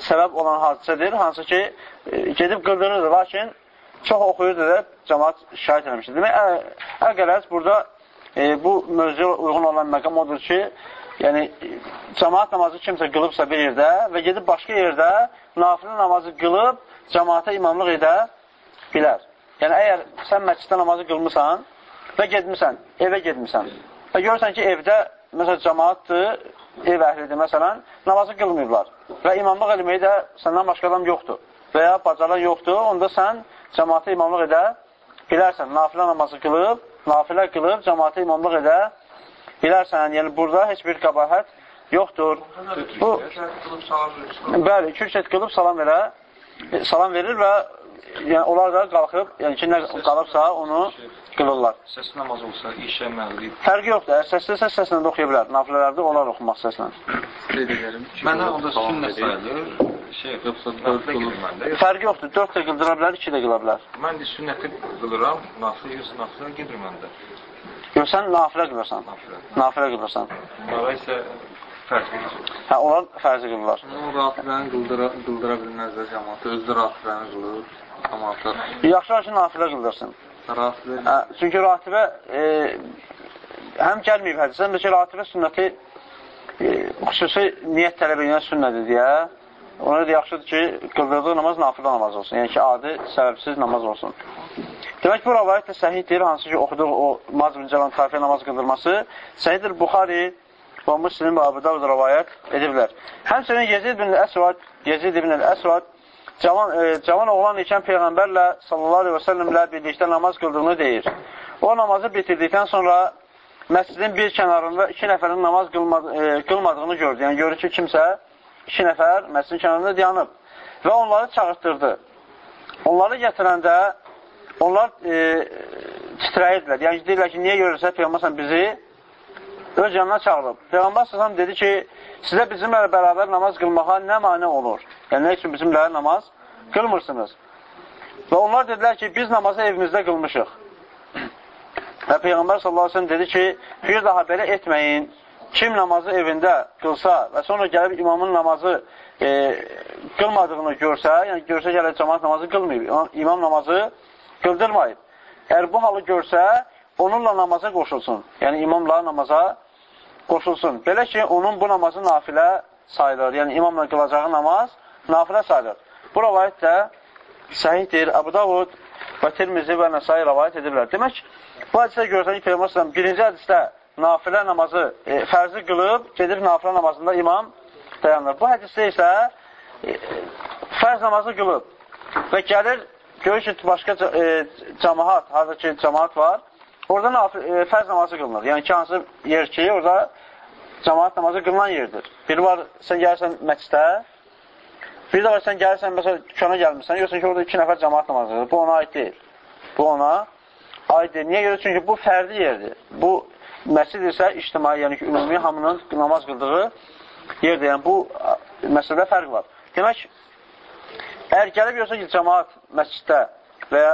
səbəb olan hadisədir, hansı ki, e, gedib qırdırırdı, lakin çox oxuyurdu da cəmat şahid eləmişdir. Demək, əqələz burada e, bu mövzuya uyğun olan məqam odur ki, yəni cəmaat namazı kimsə qılıbsa bir yerdə və gedib başqa yerdə nafilə namazı qılıb cəmaata imamlıq edə bilər. Yəni, əgər sən məsciddə namazı qılmısan və gedmirsən, evə gedmirsən və görürsən ki, evdə, məsələn, cəmaatdır, ev əhlidir, məsələn, namazı qılmıyıblar və imamlıq eləməyi də səndən başqa adam yoxdur və ya bacaran yoxdur, onda sən cəmaata imamlıq edə bilərsən. Nafilə namazı qılıb, nafilə qılıb, cəmaata imamlıq edə bilərsən. Yəni, burada heç bir qabahət yoxdur. Bu, bəli, iki rükət qılıb salam verə e, salam verir və yəni, onlar da qalxıb, yəni ki, nə qalıbsa onu qılırlar. Səs namaz olsa, işə, məğrib. Fərqi yoxdur. Əgər səslirsə, səslə də oxuya bilər. Nafilələrdə olar oxumaq səslə. Mənə onda sünnə sayılır. Şey, yoxsa dörd qılır. Fərqi yoxdur. 4 də qıldıra bilər, 2 də qıla bilər. Mən də sünnəti qılıram, nafilə yoxsa nafilə gedir məndə. Yox, sən nafilə qılırsan. Nafilə. Nafilə qılırsan. Bunlara isə. Hə, onlar fərzi qılırlar. O rafiləni qıldıra, qıldıra bilməzlər cəmaatı. Özü də rafiləni qılır. Cəmaata. Yaxşı ki, nafilə qıldırsın. Rafilə Hə, çünki ratibə e, həm gəlməyib hədisə, həm də ki, ratibə sünnəti e, xüsusi niyyət tələb edən sünnədir deyə ona da yaxşıdır ki, qıldırdığı namaz nafilə namaz olsun. Yəni ki, adi, səbəbsiz namaz olsun. Demək, bu rəvayət də səhiddir, hansı ki, oxuduq o Mazbin Cəlan tarifə namaz qıldırması. Səhiddir Buxari və Müslim və Abu Davud rəvayət ediblər. Həmçinin Yezid ibn Əsvad, Yezid ibn Əsvad cavan, e, cavan oğlan ikən Peyğəmbərlə sallallahu aleyhi və səlləmlə birlikdə namaz qıldığını deyir. O namazı bitirdikdən sonra məscidin bir kənarında iki nəfərin namaz qılmad e, qılmadığını gördü. Yəni görür ki, kimsə iki nəfər məscidin kənarında dayanıb və onları çağırtdırdı. Onları gətirəndə onlar e, titrəyirdilər. Yəni deyirlər ki, niyə görürsə Peyğəmbər bizi öz yanına çağırıb. Peyğəmbər sallallahu dedi ki, sizə bizimlə bərabər namaz qılmağa nə mane olur? Yəni, nə üçün bizimlə namaz qılmırsınız? Və onlar dedilər ki, biz namazı evimizdə qılmışıq. Və Peyğəmbər s.ə.v dedi ki, bir daha belə etməyin. Kim namazı evində qılsa və sonra gəlib imamın namazı e, qılmadığını görsə, yəni görsə gələ cəmat namazı qılmayıb, imam namazı qıldırmayıb. Əgər bu halı görsə, onunla namaza qoşulsun. Yəni imamla namaza qoşulsun. Belə ki, onun bu namazı nafilə sayılır. Yəni imamla qılacağı namaz nafilə sayılır. Bu rəvayət də səhihdir. Əbu Davud və Tirmizi və Nəsai rəvayət edirlər. Demək, bu hədisdə görsən ki, Peyğəmbər birinci hədisdə nafilə namazı e, fərzi qılıb, gedib nafilə namazında imam dayanır. Bu hədisdə isə e, fərz namazı qılıb və gəlir, görür ki, başqa e, cəmaat, harada ki, cəmaat var, orada nafil, e, fərz namazı qılınır. Yəni ki, hansı yer ki, orada cəmaat namazı qılınan yerdir. Biri var, sən gəlirsən məçdə, bir də var, sən gəlirsən, məsələn, dükana gəlmirsən, yoxsa ki, orada iki nəfər cəmaat namazı qılır. Bu ona aid deyil. Bu ona aid deyil. Niyə görə? Çünki bu fərdi yerdir. Bu məscid isə ictimai, yəni ki, ümumi hamının namaz qıldığı yerdir. Yəni, bu məsələdə fərq var. Demək, əgər gəlib yoxsa ki, cəmaat məsciddə və ya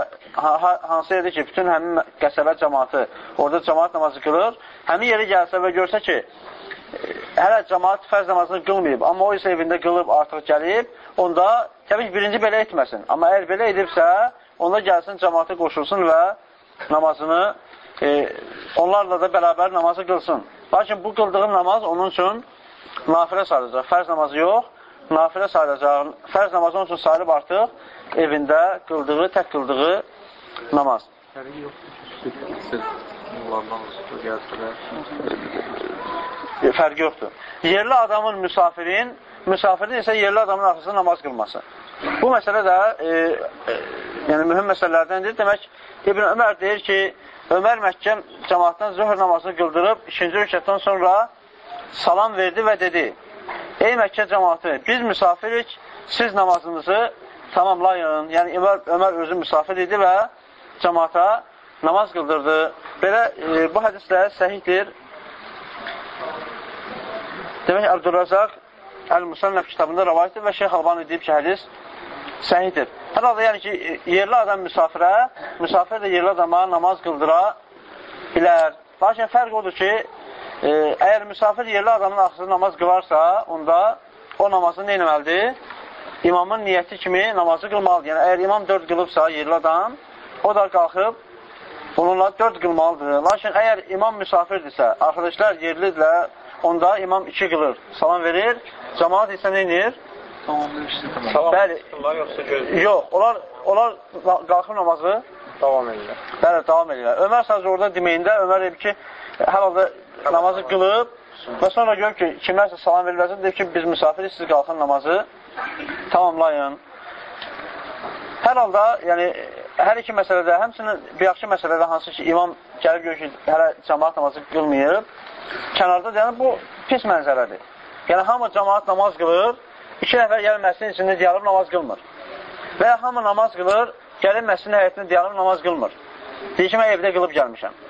hansı yerdə ki, bütün həmin qəsəbə cəmatı orada cəmaat namazı qılır, həmin yeri gəlsə və görsə ki, hələ cəmaat fərz namazını qılmayıb, amma o isə evində qılıb, artıq gəlib, onda təbii ki, birinci belə etməsin. Amma əgər belə edibsə, onda gəlsin, cəmaata qoşulsun və namazını e, onlarla da bərabər namazı qılsın. Lakin bu qıldığı namaz onun üçün nafilə sayılacaq. Fərz namazı yox, nafilə sayılacaq. Fərz namazı onun üçün sayılıb artıq evində qıldığı, tək qıldığı namaz. Fərqi yoxdur. Yerli adamın müsafirin, müsafirin isə yerli adamın arxasında namaz qılması. Bu məsələ də e, e, yəni mühüm məsələlərdəndir. Demək, İbn Ömər deyir ki, Ömər Məkkə cəmaatdan zöhr namazını qıldırıb, ikinci rükətdən sonra salam verdi və dedi, Ey Məkkə cəmaatı, biz müsafirik, siz namazınızı tamamlayın. Yəni Ömər, Ömər özü müsafir idi və cəmaata namaz qıldırdı. Belə e, bu hədis də səhihdir. Demək, Əbdülrəzaq Əl-Musannəf kitabında rəvayətdir və Şeyx Albani deyib ki, hədis səhidir. Hər halda yəni ki, yerli adam müsafirə, müsafir də yerli adama namaz qıldıra bilər. Lakin fərq odur ki, e, əgər müsafir yerli adamın axısında namaz qılarsa, onda o namazı nə eləməlidir? İmamın niyyəti kimi namazı qılmalıdır. Yəni, əgər imam dörd qılıbsa, yerli adam, o da qalxıb onunla dörd qılmalıdır. Lakin əgər imam müsafirdirsə, arkadaşlar yerlidirlər, onda imam iki qılır, salam verir, cəmaat isə nə inir? Salam Bəli. qılırlar, yoxsa gözləyir? Yox, onlar, onlar qalxıb namazı Davam edirlər. bəli, davam edirlər. Ömər sadəcə orada deməyində, Ömər deyib ki, hər halda namazı qılıb və sonra görüb ki, kimlərsə salam verirlərsə, deyib ki, biz müsafirik, siz qalxın namazı tamamlayın. Hər halda, yəni, hər iki məsələdə, həmçinin bir yaxşı məsələdə hansı ki, imam gəlib görür ki, hələ cəmaat namazı qılmayıb, kənarda deyən, bu pis mənzərədir. Yəni, hamı cəmaat namaz qılır, iki nəfər gəlib məsəlin içində deyalıb namaz qılmır. Və ya hamı namaz qılır, gəlir məscidin həyətində deyalım, namaz qılmır. Deyir ki, mən evdə qılıb gəlmişəm.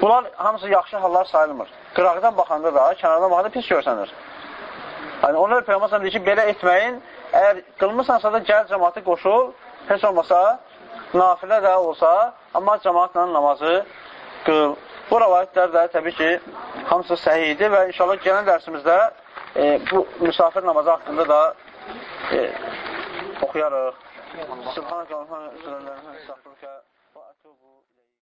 Bunlar hamısı yaxşı hallar sayılmır. Qıraqdan baxanda da, kənardan baxanda pis görsənir. Yəni, onlar Peyğəmbər deyir ki, belə etməyin, əgər qılmırsansa da gəl cəmatı qoşul, heç olmasa, nafilə də olsa, amma cəmatla namazı qıl. Bu rəvayətlər də təbii ki, hamısı səhidir və inşallah gələn dərsimizdə e, bu müsafir namazı haqqında da e, oxuyarıq. Subhanəkə, Subhanəkə, Subhanəkə, Subhanəkə,